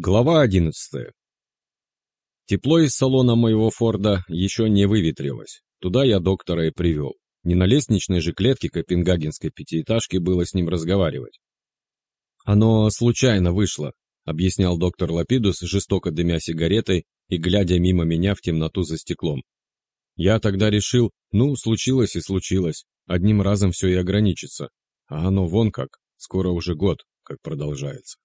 Глава 11. Тепло из салона моего Форда еще не выветрилось. Туда я доктора и привел. Не на лестничной же клетке копенгагенской пятиэтажки было с ним разговаривать. «Оно случайно вышло», — объяснял доктор Лапидус, жестоко дымя сигаретой и глядя мимо меня в темноту за стеклом. «Я тогда решил, ну, случилось и случилось, одним разом все и ограничится. А оно вон как, скоро уже год, как продолжается».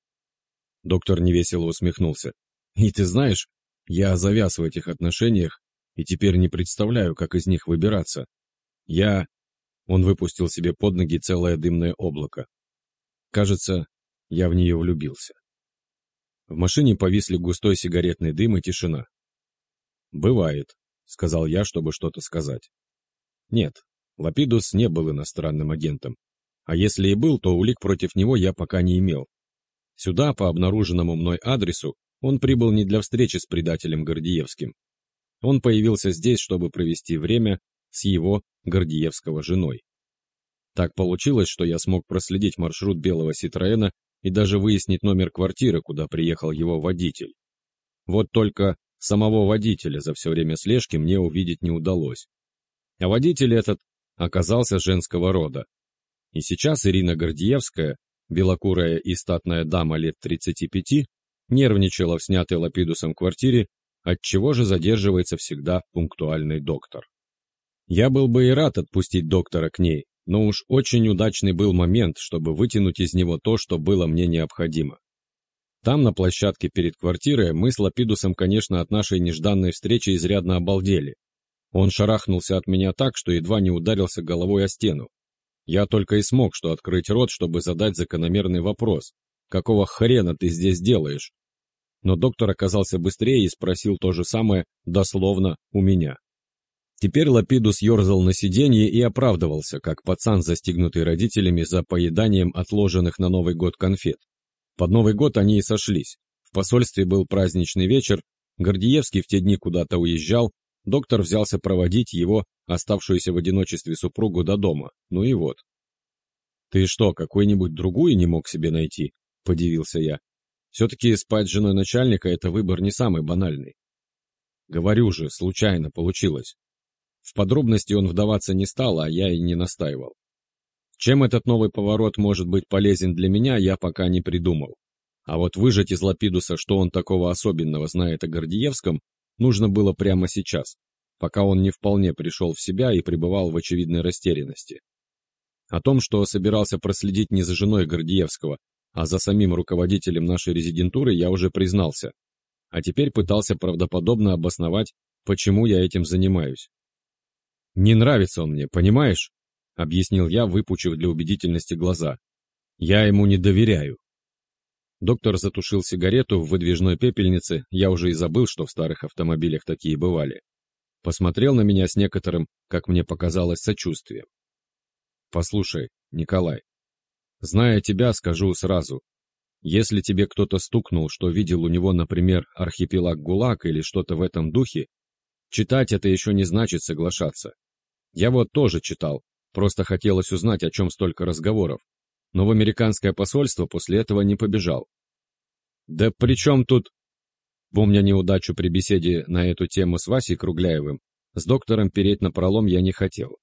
Доктор невесело усмехнулся. «И ты знаешь, я завяз в этих отношениях и теперь не представляю, как из них выбираться. Я...» Он выпустил себе под ноги целое дымное облако. Кажется, я в нее влюбился. В машине повисли густой сигаретный дым и тишина. «Бывает», — сказал я, чтобы что-то сказать. Нет, Лапидус не был иностранным агентом. А если и был, то улик против него я пока не имел. Сюда, по обнаруженному мной адресу, он прибыл не для встречи с предателем Гордиевским. Он появился здесь, чтобы провести время с его, Гордиевского, женой. Так получилось, что я смог проследить маршрут белого Ситроена и даже выяснить номер квартиры, куда приехал его водитель. Вот только самого водителя за все время слежки мне увидеть не удалось. А водитель этот оказался женского рода. И сейчас Ирина Гордиевская белокурая и статная дама лет 35, нервничала в снятой лапидусом квартире, отчего же задерживается всегда пунктуальный доктор. Я был бы и рад отпустить доктора к ней, но уж очень удачный был момент, чтобы вытянуть из него то, что было мне необходимо. Там, на площадке перед квартирой, мы с Лапидусом, конечно, от нашей нежданной встречи изрядно обалдели. Он шарахнулся от меня так, что едва не ударился головой о стену. Я только и смог что открыть рот, чтобы задать закономерный вопрос. «Какого хрена ты здесь делаешь?» Но доктор оказался быстрее и спросил то же самое, дословно, у меня. Теперь Лапидус ерзал на сиденье и оправдывался, как пацан, застигнутый родителями за поеданием отложенных на Новый год конфет. Под Новый год они и сошлись. В посольстве был праздничный вечер, Гордиевский в те дни куда-то уезжал, доктор взялся проводить его оставшуюся в одиночестве супругу до дома. Ну и вот. «Ты что, какую-нибудь другую не мог себе найти?» – подивился я. «Все-таки спать с женой начальника – это выбор не самый банальный». «Говорю же, случайно получилось». В подробности он вдаваться не стал, а я и не настаивал. Чем этот новый поворот может быть полезен для меня, я пока не придумал. А вот выжать из Лапидуса, что он такого особенного знает о Гордиевском, нужно было прямо сейчас пока он не вполне пришел в себя и пребывал в очевидной растерянности. О том, что собирался проследить не за женой Гордиевского, а за самим руководителем нашей резидентуры, я уже признался. А теперь пытался правдоподобно обосновать, почему я этим занимаюсь. «Не нравится он мне, понимаешь?» — объяснил я, выпучив для убедительности глаза. «Я ему не доверяю». Доктор затушил сигарету в выдвижной пепельнице, я уже и забыл, что в старых автомобилях такие бывали посмотрел на меня с некоторым, как мне показалось, сочувствием. «Послушай, Николай, зная тебя, скажу сразу, если тебе кто-то стукнул, что видел у него, например, архипелаг ГУЛАГ или что-то в этом духе, читать это еще не значит соглашаться. Я вот тоже читал, просто хотелось узнать, о чем столько разговоров, но в американское посольство после этого не побежал. «Да при чем тут...» Помня неудачу при беседе на эту тему с Васей Кругляевым, с доктором переть на пролом я не хотел.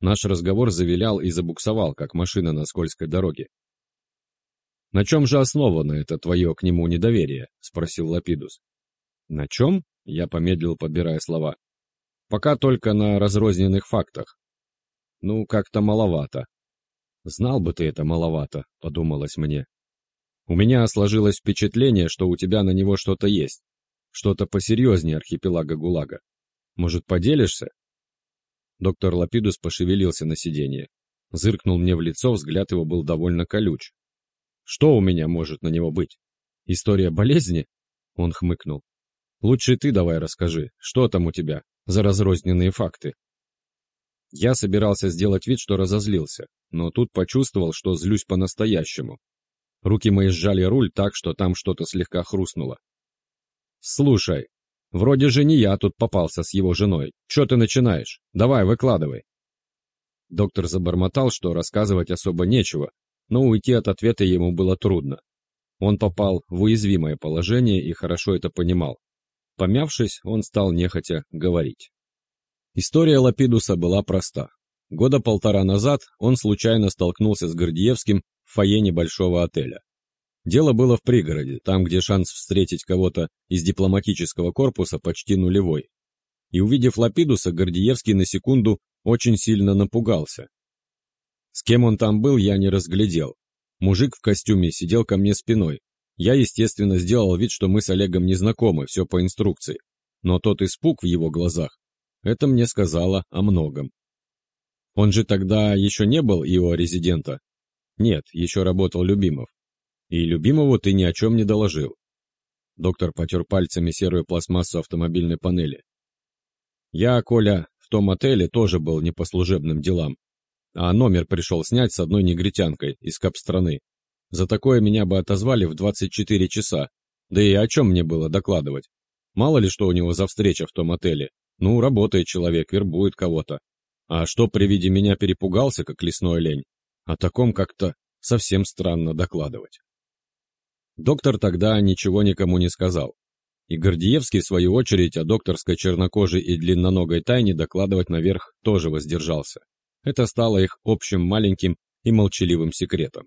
Наш разговор завилял и забуксовал, как машина на скользкой дороге. «На чем же основано это твое к нему недоверие?» — спросил Лапидус. «На чем?» — я помедлил, подбирая слова. «Пока только на разрозненных фактах. Ну, как-то маловато». «Знал бы ты это маловато», — подумалось мне. «У меня сложилось впечатление, что у тебя на него что-то есть. Что-то посерьезнее архипелага ГУЛАГа. Может, поделишься?» Доктор Лапидус пошевелился на сиденье. Зыркнул мне в лицо, взгляд его был довольно колюч. «Что у меня может на него быть? История болезни?» Он хмыкнул. «Лучше ты давай расскажи, что там у тебя за разрозненные факты?» Я собирался сделать вид, что разозлился, но тут почувствовал, что злюсь по-настоящему. Руки мои сжали руль так, что там что-то слегка хрустнуло. «Слушай, вроде же не я тут попался с его женой. Что ты начинаешь? Давай, выкладывай». Доктор забормотал, что рассказывать особо нечего, но уйти от ответа ему было трудно. Он попал в уязвимое положение и хорошо это понимал. Помявшись, он стал нехотя говорить. История Лапидуса была проста. Года полтора назад он случайно столкнулся с Гордиевским в фойе небольшого отеля. Дело было в пригороде, там, где шанс встретить кого-то из дипломатического корпуса почти нулевой. И увидев Лапидуса, Гордиевский на секунду очень сильно напугался. С кем он там был, я не разглядел. Мужик в костюме сидел ко мне спиной. Я, естественно, сделал вид, что мы с Олегом не знакомы, все по инструкции. Но тот испуг в его глазах, это мне сказала о многом. Он же тогда еще не был его резидента? Нет, еще работал Любимов. И Любимову ты ни о чем не доложил. Доктор потер пальцами серую пластмассу автомобильной панели. Я, Коля, в том отеле тоже был не по служебным делам. А номер пришел снять с одной негритянкой из кап-страны. За такое меня бы отозвали в 24 часа. Да и о чем мне было докладывать? Мало ли что у него за встреча в том отеле. Ну, работает человек, вербует кого-то. А что при виде меня перепугался, как лесной лень? О таком как-то совсем странно докладывать. Доктор тогда ничего никому не сказал. И Гордиевский, в свою очередь, о докторской чернокожей и длинноногой тайне докладывать наверх тоже воздержался. Это стало их общим маленьким и молчаливым секретом.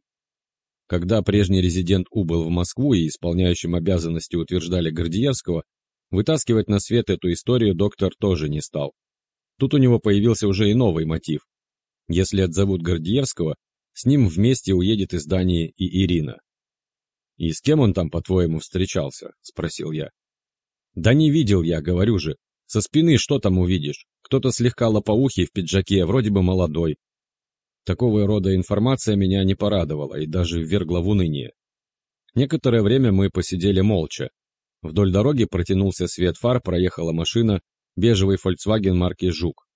Когда прежний резидент убыл в Москву и исполняющим обязанности утверждали Гордиевского, вытаскивать на свет эту историю доктор тоже не стал. Тут у него появился уже и новый мотив. Если отзовут Гордиевского, с ним вместе уедет из Дании и Ирина. «И с кем он там, по-твоему, встречался?» – спросил я. «Да не видел я, говорю же. Со спины что там увидишь? Кто-то слегка лопоухий в пиджаке, вроде бы молодой. Такого рода информация меня не порадовала и даже ввергла в уныние. Некоторое время мы посидели молча. Вдоль дороги протянулся свет фар, проехала машина, бежевый Volkswagen марки «Жук».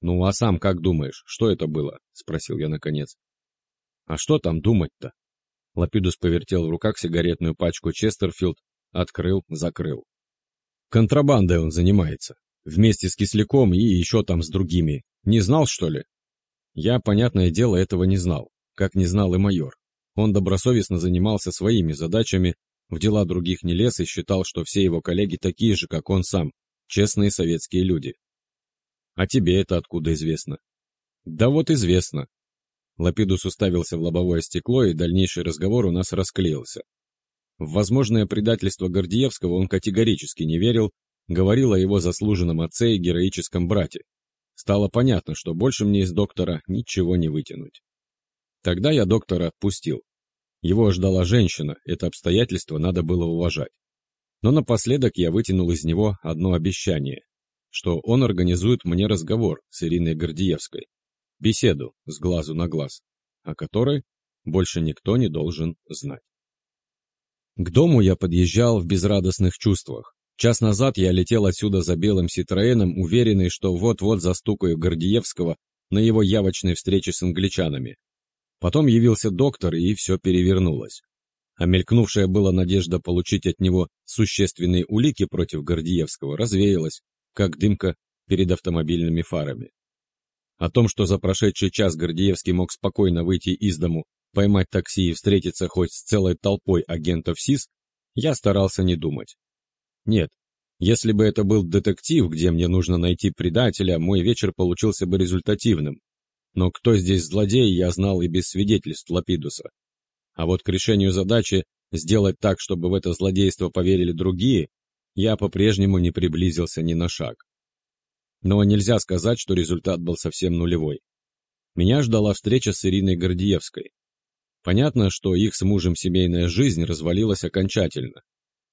«Ну а сам как думаешь, что это было?» – спросил я наконец. «А что там думать-то?» Лапидус повертел в руках сигаретную пачку Честерфилд, открыл, закрыл. Контрабандой он занимается. Вместе с Кисляком и еще там с другими. Не знал, что ли? Я, понятное дело, этого не знал. Как не знал и майор. Он добросовестно занимался своими задачами, в дела других не лез и считал, что все его коллеги такие же, как он сам, честные советские люди. А тебе это откуда известно? Да вот известно. Лапидус уставился в лобовое стекло, и дальнейший разговор у нас расклеился. В возможное предательство Гордиевского он категорически не верил, говорил о его заслуженном отце и героическом брате. Стало понятно, что больше мне из доктора ничего не вытянуть. Тогда я доктора отпустил. Его ждала женщина, это обстоятельство надо было уважать. Но напоследок я вытянул из него одно обещание, что он организует мне разговор с Ириной Гордиевской, беседу с глазу на глаз, о которой больше никто не должен знать. К дому я подъезжал в безрадостных чувствах. Час назад я летел отсюда за белым Ситроеном, уверенный, что вот-вот застукаю Гордиевского на его явочной встрече с англичанами. Потом явился доктор, и все перевернулось. А мелькнувшая была надежда получить от него существенные улики против Гордиевского развеялась, как дымка перед автомобильными фарами. О том, что за прошедший час Гордиевский мог спокойно выйти из дому поймать такси и встретиться хоть с целой толпой агентов СИС, я старался не думать. Нет, если бы это был детектив, где мне нужно найти предателя, мой вечер получился бы результативным. Но кто здесь злодей, я знал и без свидетельств Лапидуса. А вот к решению задачи сделать так, чтобы в это злодейство поверили другие, я по-прежнему не приблизился ни на шаг. Но нельзя сказать, что результат был совсем нулевой. Меня ждала встреча с Ириной Гордиевской. Понятно, что их с мужем семейная жизнь развалилась окончательно.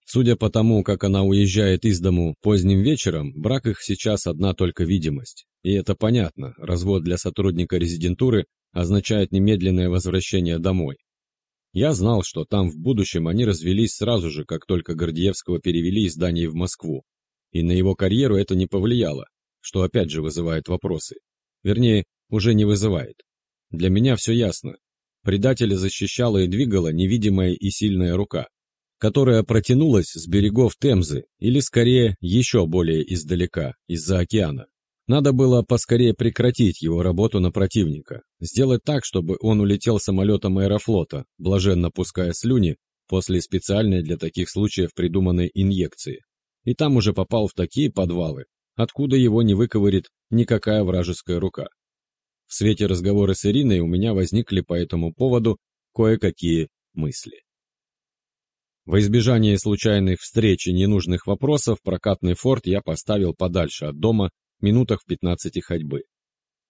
Судя по тому, как она уезжает из дому поздним вечером, брак их сейчас одна только видимость. И это понятно, развод для сотрудника резидентуры означает немедленное возвращение домой. Я знал, что там в будущем они развелись сразу же, как только Гордеевского перевели из Дании в Москву. И на его карьеру это не повлияло, что опять же вызывает вопросы. Вернее, уже не вызывает. Для меня все ясно. Предателя защищала и двигала невидимая и сильная рука, которая протянулась с берегов Темзы, или скорее еще более издалека, из-за океана. Надо было поскорее прекратить его работу на противника, сделать так, чтобы он улетел самолетом аэрофлота, блаженно пуская слюни, после специальной для таких случаев придуманной инъекции. И там уже попал в такие подвалы, откуда его не выковырит никакая вражеская рука. В свете разговора с Ириной у меня возникли по этому поводу кое-какие мысли. Во избежание случайных встреч и ненужных вопросов прокатный форт я поставил подальше от дома, минутах в 15 ходьбы.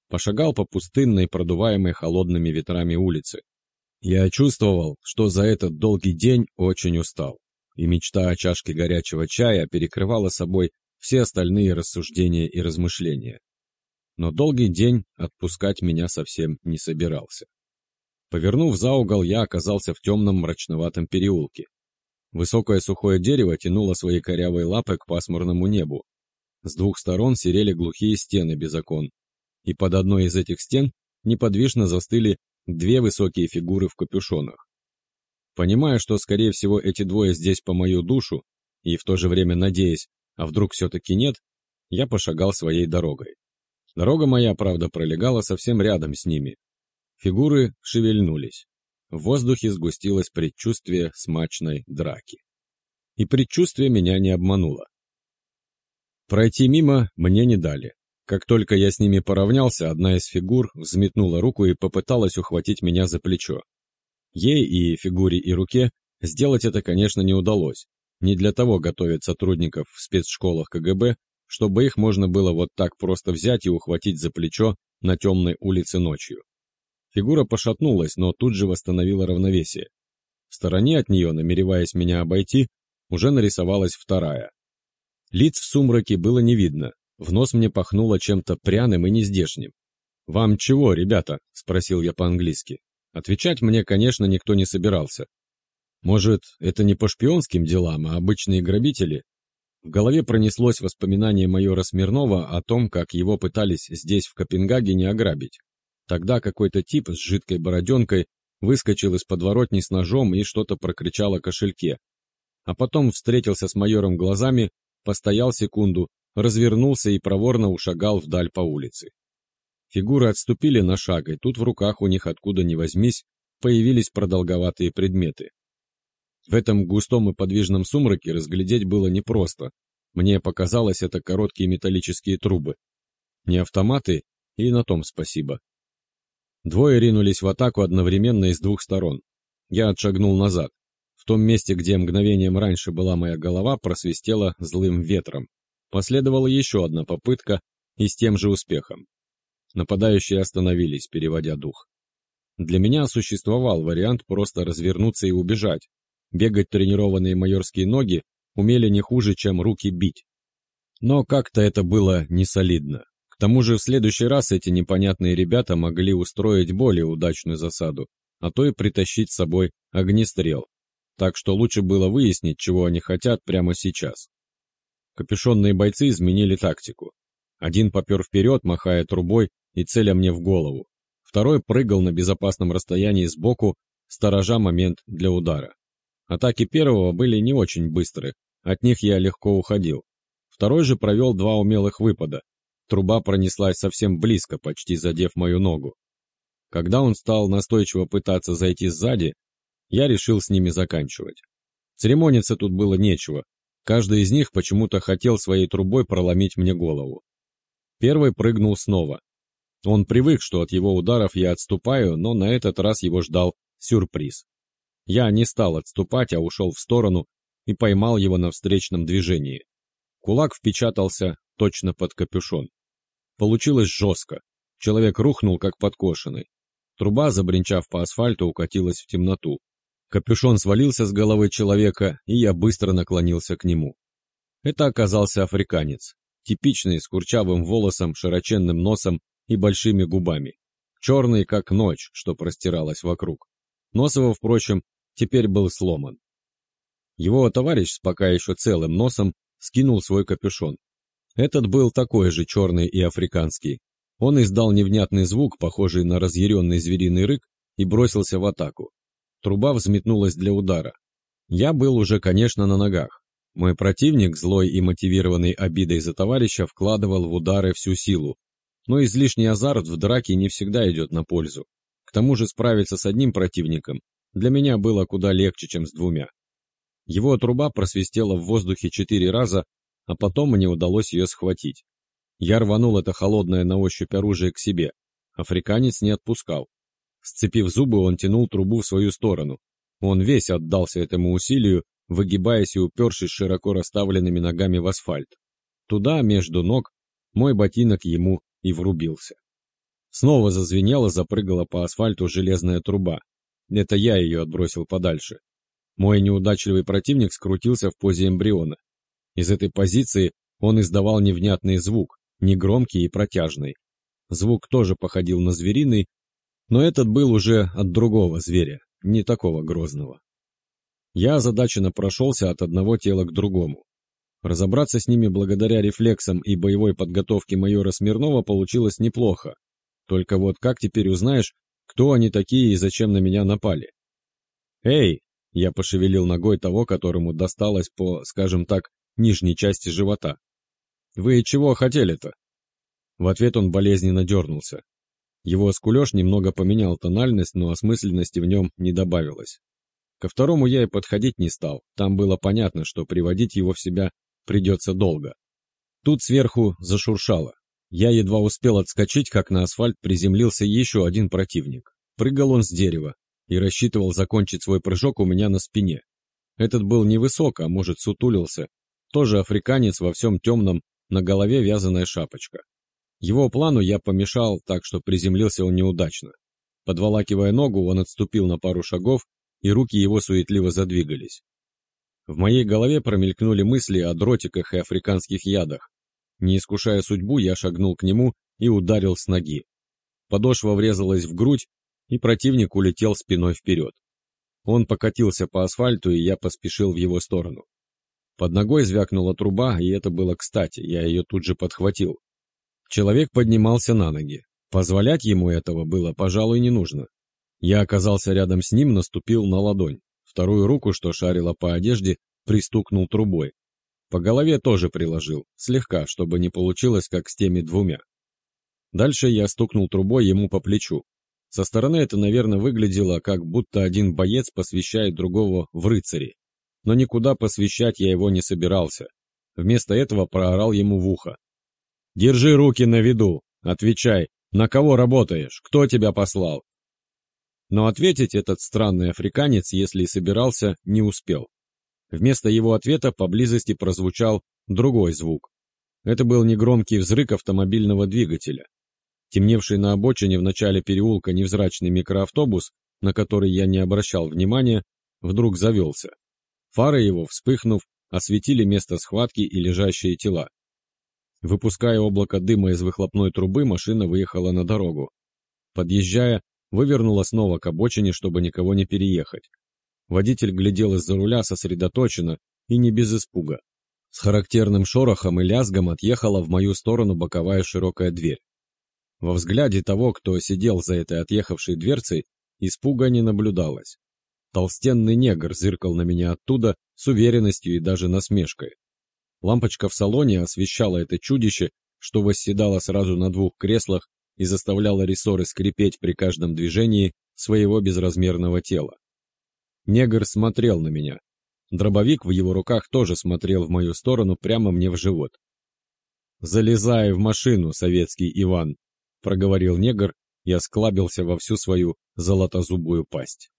Пошагал по пустынной, продуваемой холодными ветрами улице. Я чувствовал, что за этот долгий день очень устал, и мечта о чашке горячего чая перекрывала собой все остальные рассуждения и размышления. Но долгий день отпускать меня совсем не собирался. Повернув за угол, я оказался в темном мрачноватом переулке. Высокое сухое дерево тянуло свои корявые лапы к пасмурному небу. С двух сторон серели глухие стены без окон, и под одной из этих стен неподвижно застыли две высокие фигуры в капюшонах. Понимая, что, скорее всего, эти двое здесь по мою душу, и в то же время надеясь, а вдруг все-таки нет, я пошагал своей дорогой. Дорога моя, правда, пролегала совсем рядом с ними. Фигуры шевельнулись. В воздухе сгустилось предчувствие смачной драки. И предчувствие меня не обмануло. Пройти мимо мне не дали. Как только я с ними поравнялся, одна из фигур взметнула руку и попыталась ухватить меня за плечо. Ей и фигуре и руке сделать это, конечно, не удалось, не для того готовят сотрудников в спецшколах КГБ, чтобы их можно было вот так просто взять и ухватить за плечо на темной улице ночью. Фигура пошатнулась, но тут же восстановила равновесие. В стороне от нее, намереваясь меня обойти, уже нарисовалась вторая. Лиц в сумраке было не видно, в нос мне пахнуло чем-то пряным и нездешним. «Вам чего, ребята?» – спросил я по-английски. Отвечать мне, конечно, никто не собирался, может, это не по шпионским делам, а обычные грабители? В голове пронеслось воспоминание майора Смирнова о том, как его пытались здесь, в Копенгагене, ограбить. Тогда какой-то тип с жидкой бороденкой выскочил из подворотни с ножом и что-то прокричал о кошельке. А потом встретился с майором глазами, постоял секунду, развернулся и проворно ушагал вдаль по улице. Фигуры отступили на шаг, и тут в руках у них откуда ни возьмись появились продолговатые предметы. В этом густом и подвижном сумраке разглядеть было непросто. Мне показалось, это короткие металлические трубы. Не автоматы, и на том спасибо. Двое ринулись в атаку одновременно из двух сторон. Я отшагнул назад. В том месте, где мгновением раньше была моя голова, просвистела злым ветром. Последовала еще одна попытка, и с тем же успехом. Нападающие остановились, переводя дух. Для меня существовал вариант просто развернуться и убежать, Бегать тренированные майорские ноги умели не хуже, чем руки бить. Но как-то это было не солидно. К тому же в следующий раз эти непонятные ребята могли устроить более удачную засаду, а то и притащить с собой огнестрел. Так что лучше было выяснить, чего они хотят прямо сейчас. Капюшонные бойцы изменили тактику. Один попер вперед, махая трубой и целя мне в голову. Второй прыгал на безопасном расстоянии сбоку, сторожа момент для удара. Атаки первого были не очень быстры, от них я легко уходил. Второй же провел два умелых выпада. Труба пронеслась совсем близко, почти задев мою ногу. Когда он стал настойчиво пытаться зайти сзади, я решил с ними заканчивать. Церемониться тут было нечего. Каждый из них почему-то хотел своей трубой проломить мне голову. Первый прыгнул снова. Он привык, что от его ударов я отступаю, но на этот раз его ждал сюрприз. Я не стал отступать, а ушел в сторону и поймал его на встречном движении. Кулак впечатался точно под капюшон. Получилось жестко. Человек рухнул, как подкошенный. Труба, забринчав по асфальту, укатилась в темноту. Капюшон свалился с головы человека, и я быстро наклонился к нему. Это оказался африканец, типичный, с курчавым волосом, широченным носом и большими губами. Черный, как ночь, что простиралась вокруг. Нос его, впрочем, теперь был сломан. Его товарищ с пока еще целым носом скинул свой капюшон. Этот был такой же черный и африканский. Он издал невнятный звук, похожий на разъяренный звериный рык, и бросился в атаку. Труба взметнулась для удара. Я был уже, конечно, на ногах. Мой противник, злой и мотивированный обидой за товарища, вкладывал в удары всю силу. Но излишний азарт в драке не всегда идет на пользу. К тому же справиться с одним противником для меня было куда легче, чем с двумя. Его труба просвистела в воздухе четыре раза, а потом мне удалось ее схватить. Я рванул это холодное на ощупь оружие к себе. Африканец не отпускал. Сцепив зубы, он тянул трубу в свою сторону. Он весь отдался этому усилию, выгибаясь и упершись широко расставленными ногами в асфальт. Туда, между ног, мой ботинок ему и врубился. Снова зазвенела, запрыгала по асфальту железная труба. Это я ее отбросил подальше. Мой неудачливый противник скрутился в позе эмбриона. Из этой позиции он издавал невнятный звук, негромкий и протяжный. Звук тоже походил на звериный, но этот был уже от другого зверя, не такого грозного. Я озадаченно прошелся от одного тела к другому. Разобраться с ними благодаря рефлексам и боевой подготовке майора Смирнова получилось неплохо. Только вот как теперь узнаешь, кто они такие и зачем на меня напали? «Эй!» — я пошевелил ногой того, которому досталось по, скажем так, нижней части живота. «Вы чего хотели-то?» В ответ он болезненно дернулся. Его скулеж немного поменял тональность, но осмысленности в нем не добавилось. Ко второму я и подходить не стал, там было понятно, что приводить его в себя придется долго. Тут сверху зашуршало. Я едва успел отскочить, как на асфальт приземлился еще один противник. Прыгал он с дерева и рассчитывал закончить свой прыжок у меня на спине. Этот был невысок, а может сутулился. Тоже африканец во всем темном, на голове вязаная шапочка. Его плану я помешал, так что приземлился он неудачно. Подволакивая ногу, он отступил на пару шагов, и руки его суетливо задвигались. В моей голове промелькнули мысли о дротиках и африканских ядах. Не искушая судьбу, я шагнул к нему и ударил с ноги. Подошва врезалась в грудь, и противник улетел спиной вперед. Он покатился по асфальту, и я поспешил в его сторону. Под ногой звякнула труба, и это было кстати, я ее тут же подхватил. Человек поднимался на ноги. Позволять ему этого было, пожалуй, не нужно. Я оказался рядом с ним, наступил на ладонь. Вторую руку, что шарила по одежде, пристукнул трубой. По голове тоже приложил, слегка, чтобы не получилось, как с теми двумя. Дальше я стукнул трубой ему по плечу. Со стороны это, наверное, выглядело, как будто один боец посвящает другого в рыцари. Но никуда посвящать я его не собирался. Вместо этого проорал ему в ухо. Держи руки на виду. Отвечай, на кого работаешь? Кто тебя послал? Но ответить этот странный африканец, если и собирался, не успел. Вместо его ответа поблизости прозвучал другой звук. Это был негромкий взрыв автомобильного двигателя. Темневший на обочине в начале переулка невзрачный микроавтобус, на который я не обращал внимания, вдруг завелся. Фары его, вспыхнув, осветили место схватки и лежащие тела. Выпуская облако дыма из выхлопной трубы, машина выехала на дорогу. Подъезжая, вывернула снова к обочине, чтобы никого не переехать. Водитель глядел из-за руля сосредоточенно и не без испуга. С характерным шорохом и лязгом отъехала в мою сторону боковая широкая дверь. Во взгляде того, кто сидел за этой отъехавшей дверцей, испуга не наблюдалось. Толстенный негр зыркал на меня оттуда с уверенностью и даже насмешкой. Лампочка в салоне освещала это чудище, что восседало сразу на двух креслах и заставляло рессоры скрипеть при каждом движении своего безразмерного тела. Негр смотрел на меня. Дробовик в его руках тоже смотрел в мою сторону прямо мне в живот. «Залезай в машину, советский Иван», — проговорил негр и осклабился во всю свою золотозубую пасть.